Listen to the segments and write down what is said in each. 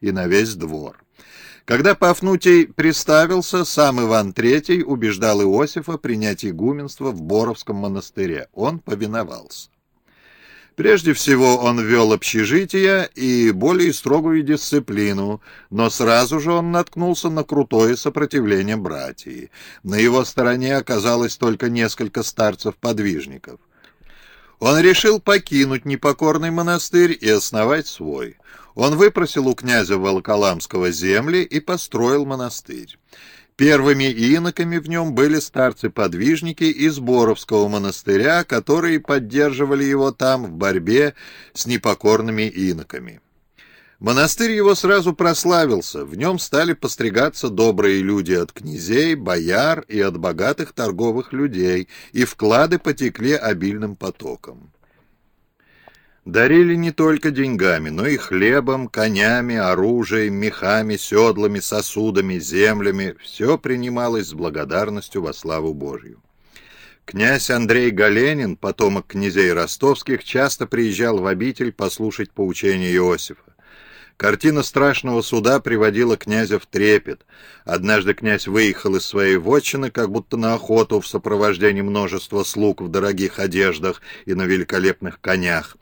и на весь двор. Когда Пафнутий приставился, сам Иван III убеждал Иосифа принять игуменство в Боровском монастыре. Он повиновался. Прежде всего он ввел общежитие и более строгую дисциплину, но сразу же он наткнулся на крутое сопротивление братьев. На его стороне оказалось только несколько старцев-подвижников. Он решил покинуть непокорный монастырь и основать свой. Он выпросил у князя Волоколамского земли и построил монастырь. Первыми иноками в нем были старцы-подвижники из Боровского монастыря, которые поддерживали его там в борьбе с непокорными иноками. Монастырь его сразу прославился, в нем стали постригаться добрые люди от князей, бояр и от богатых торговых людей, и вклады потекли обильным потоком. Дарили не только деньгами, но и хлебом, конями, оружием, мехами, седлами, сосудами, землями. Все принималось с благодарностью во славу Божью. Князь Андрей Галенин, потомок князей ростовских, часто приезжал в обитель послушать поучения Иосифа. Картина страшного суда приводила князя в трепет. Однажды князь выехал из своей вотчины, как будто на охоту в сопровождении множества слуг в дорогих одеждах и на великолепных конях.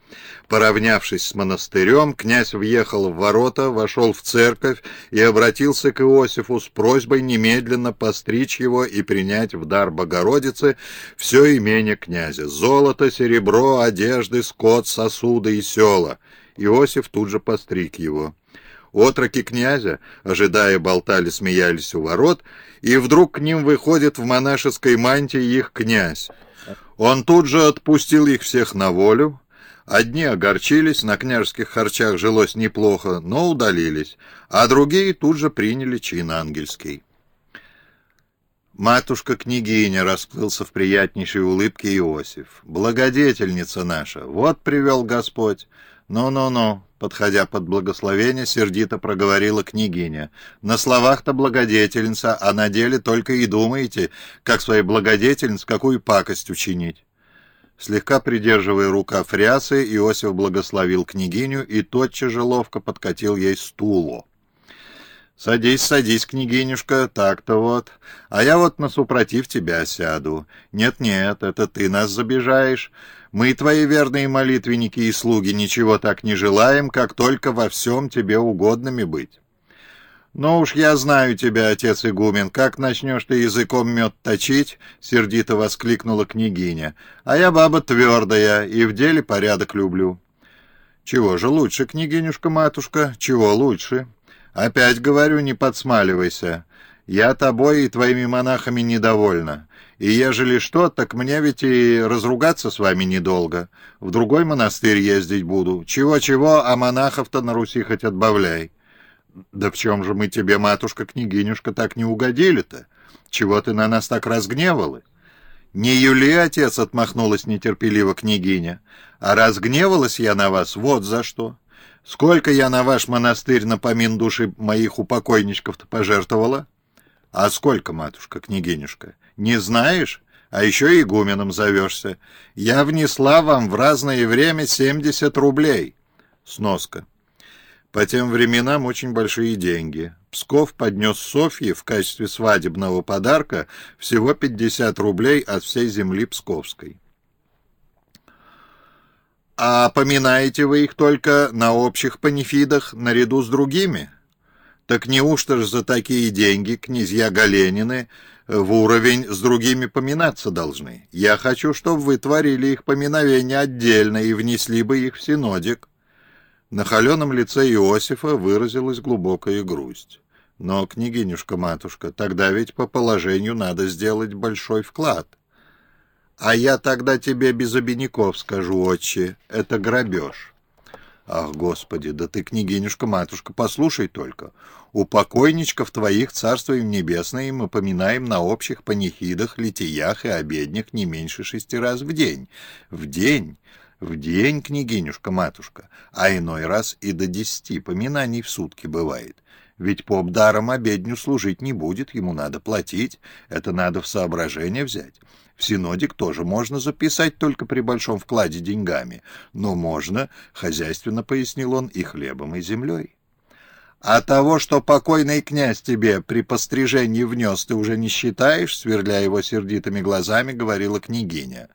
Поравнявшись с монастырем, князь въехал в ворота, вошел в церковь и обратился к Иосифу с просьбой немедленно постричь его и принять в дар Богородицы все имение князя — золото, серебро, одежды, скот, сосуды и села — Иосиф тут же постриг его. Отроки князя, ожидая, болтали, смеялись у ворот, и вдруг к ним выходит в монашеской мантии их князь. Он тут же отпустил их всех на волю. Одни огорчились, на княжеских харчах жилось неплохо, но удалились, а другие тут же приняли чин ангельский. Матушка-княгиня расплылся в приятнейшей улыбке Иосиф. «Благодетельница наша, вот привел Господь. «Ну-ну-ну», — подходя под благословение, сердито проговорила княгиня. «На словах-то благодетельница, а на деле только и думаете, как своей благодетельнице какую пакость учинить». Слегка придерживая рука фрясы, Иосиф благословил княгиню и тотчас же ловко подкатил ей стулу. «Садись, садись, княгинюшка, так-то вот. А я вот на супротив тебя сяду. Нет-нет, это ты нас забежаешь. Мы, твои верные молитвенники и слуги, ничего так не желаем, как только во всем тебе угодными быть. «Ну уж я знаю тебя, отец игумен, как начнешь ты языком мед точить?» — сердито воскликнула княгиня. «А я баба твердая и в деле порядок люблю». «Чего же лучше, княгинюшка-матушка, чего лучше?» «Опять говорю, не подсмаливайся. Я тобой и твоими монахами недовольна. И ежели что, так мне ведь и разругаться с вами недолго. В другой монастырь ездить буду. Чего-чего, а монахов-то на Руси хоть отбавляй. Да в чем же мы тебе, матушка-княгинюшка, так не угодили-то? Чего ты на нас так разгневалась? «Не Юли, отец!» — отмахнулась нетерпеливо княгиня. «А разгневалась я на вас вот за что. Сколько я на ваш монастырь на помин души моих упокойничков-то пожертвовала?» «А сколько, матушка-княгинюшка?» Не знаешь? А еще игуменом зовешься. Я внесла вам в разное время 70 рублей. Сноска. По тем временам очень большие деньги. Псков поднес Софье в качестве свадебного подарка всего 50 рублей от всей земли Псковской. А поминаете вы их только на общих панифидах наряду с другими? Так неужто ж за такие деньги князья Галенины в уровень с другими поминаться должны. Я хочу, чтобы вы творили их поминовение отдельно и внесли бы их в синодик». На холеном лице Иосифа выразилась глубокая грусть. «Но, княгинюшка-матушка, тогда ведь по положению надо сделать большой вклад». «А я тогда тебе без обиняков скажу, отче, это грабеж». Ах, Господи, да ты, княгинюшка-матушка, послушай только. У покойничков твоих царство им небесное мы поминаем на общих панихидах, литиях и обеднях не меньше шести раз в день. В день, в день, княгинюшка-матушка, а иной раз и до десяти поминаний в сутки бывает. Ведь поп даром обедню служить не будет, ему надо платить, это надо в соображение взять. В синодик тоже можно записать только при большом вкладе деньгами, но можно, хозяйственно пояснил он, и хлебом, и землей. «А того, что покойный князь тебе при пострижении внес, ты уже не считаешь?» — сверля его сердитыми глазами, говорила княгиня.